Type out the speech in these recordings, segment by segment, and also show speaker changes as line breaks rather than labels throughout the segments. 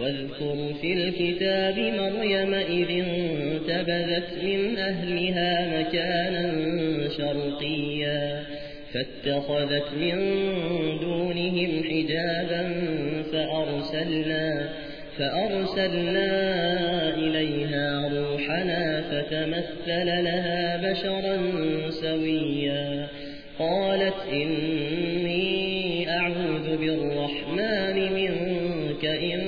واذكر في الكتاب مريم إذ انتبذت من أهلها مكانا شرقيا فاتخذت من دونهم حجابا فأرسلنا, فأرسلنا إليها روحنا فتمثل لها بشرا سويا قالت إني أعوذ بالرحمن منك إن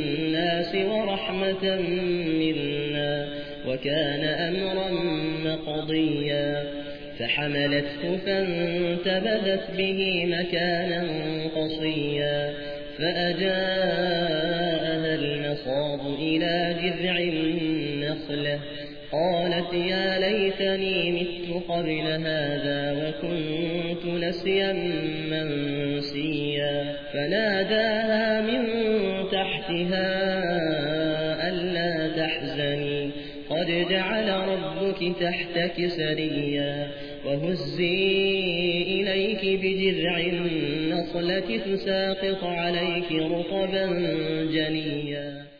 ورحمة منا وكان أمرا مقضيا فحملته فانتبذت به مكانا قصيا فأجاءها المصاب إلى جذع النخلة قالت يا ليتني مت قبل هذا وكنت نسيا منسيا فناداها تحتها ألا تحزني قد جعل ربك تحتك سريا وهزي إليك بجذع النصلة تساقط عليك رطبا جنيا.